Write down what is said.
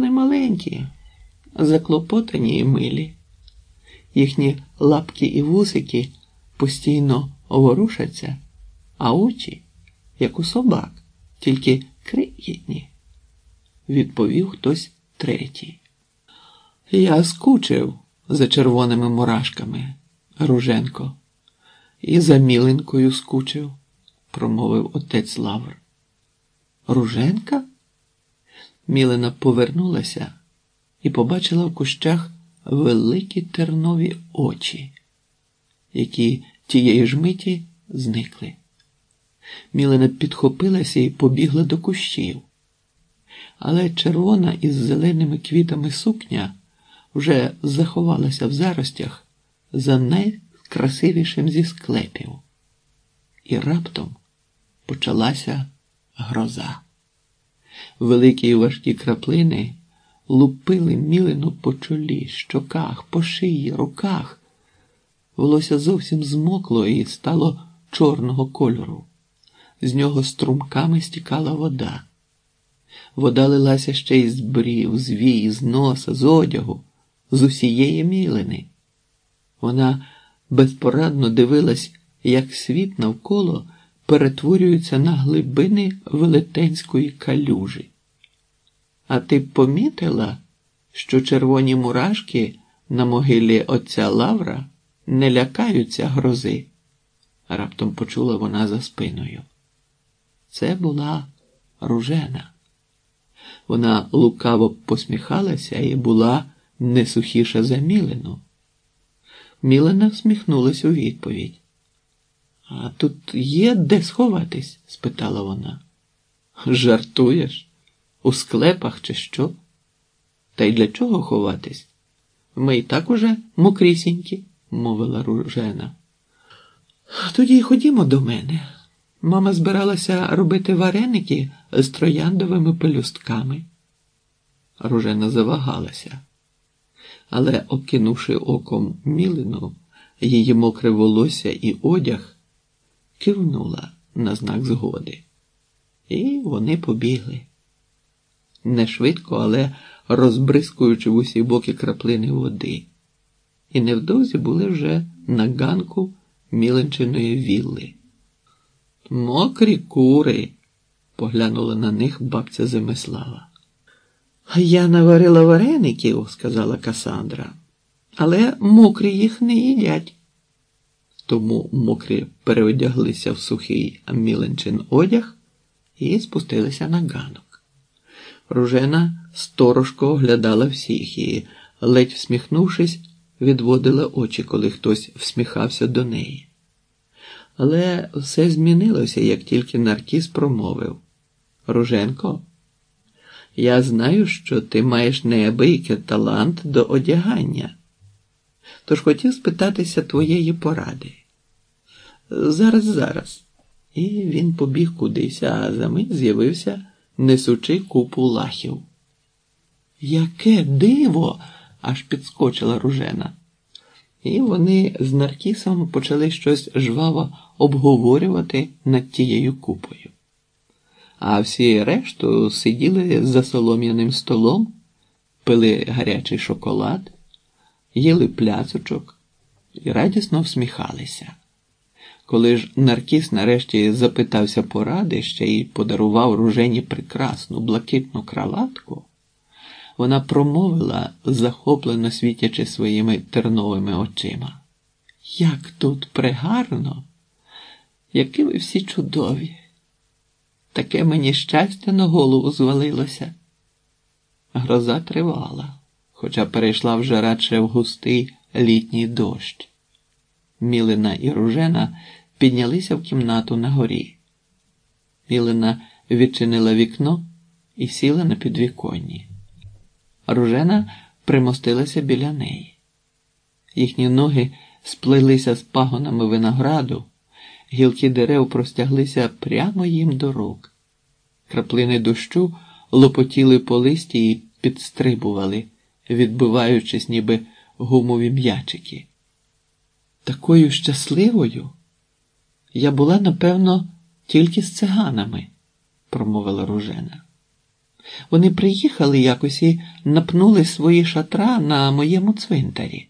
Вони маленькі, заклопотані і милі. Їхні лапки і вусики постійно ворушаться, а очі, як у собак, тільки крихітні, відповів хтось третій. Я скучив за червоними мурашками, Руженко, і за міленькою скучив, промовив отець Лавр. Руженка? Мілина повернулася і побачила в кущах великі тернові очі, які тієї ж миті зникли. Мілина підхопилася і побігла до кущів, але червона із зеленими квітами сукня вже заховалася в заростях за найкрасивішим зі склепів. І раптом почалася гроза. Великі і важкі краплини лупили мілину по чолі, щоках, по шиї, руках. Волосся зовсім змокло і стало чорного кольору. З нього струмками стікала вода. Вода лилася ще й з брів, з вій, з носа, з одягу, з усієї мілини. Вона безпорадно дивилась, як світ навколо перетворюється на глибини велетенської калюжі. А ти помітила, що червоні мурашки на могилі отця Лавра не лякаються грози? Раптом почула вона за спиною. Це була ружена. Вона лукаво посміхалася і була не сухіша за Мілену. Мілена всміхнулась у відповідь. А тут є де сховатись? спитала вона. Жартуєш? У склепах чи що? Та й для чого ховатись? Ми й так уже мокрісінькі, мовила ружена. Тоді ходімо до мене. Мама збиралася робити вареники з трояндовими пелюстками. Ружена завагалася, але, окинувши оком мілину, її мокре волосся і одяг, кивнула на знак згоди. І вони побігли. Не швидко, але розбризкуючи в усі боки краплини води. І невдовзі були вже на ганку міленчиної вілли. Мокрі кури, поглянула на них бабця Земислава. Я наварила вареників, сказала Касандра, але мокрі їх не їдять. Тому мокрі переодяглися в сухий міленчин одяг і спустилися на ганок. Ружена сторожко оглядала всіх і, ледь всміхнувшись, відводила очі, коли хтось всміхався до неї. Але все змінилося, як тільки Наркіс промовив. Руженко, я знаю, що ти маєш неабиякий талант до одягання. Тож хотів спитатися твоєї поради. Зараз, зараз. І він побіг кудись, а за мить з'явився, несучи купу лахів. Яке диво! аж підскочила ружена. І вони з Наркісом почали щось жваво обговорювати над тією купою. А всі решту сиділи за солом'яним столом, пили гарячий шоколад, їли пляцочок і радісно всміхалися. Коли ж Наркіс нарешті запитався поради ще й подарував ружені прекрасну блакитну краватку, вона промовила, захоплено світячи своїми терновими очима. Як тут пригарно, які ви всі чудові! Таке мені щастя на голову звалилося. Гроза тривала, хоча перейшла вже радше в густий літній дощ. Мілина і ружена піднялися в кімнату на горі. Мілина відчинила вікно і сіла на підвіконні. Ружена примостилася біля неї. Їхні ноги сплелися з пагонами винограду, гілки дерев простяглися прямо їм до рук. Краплини дощу лопотіли по листі і підстрибували, відбиваючись, ніби гумові м'ячики. Такою щасливою я була, напевно, тільки з циганами, промовила ружена. Вони приїхали якось і напнули свої шатра на моєму цвинтарі.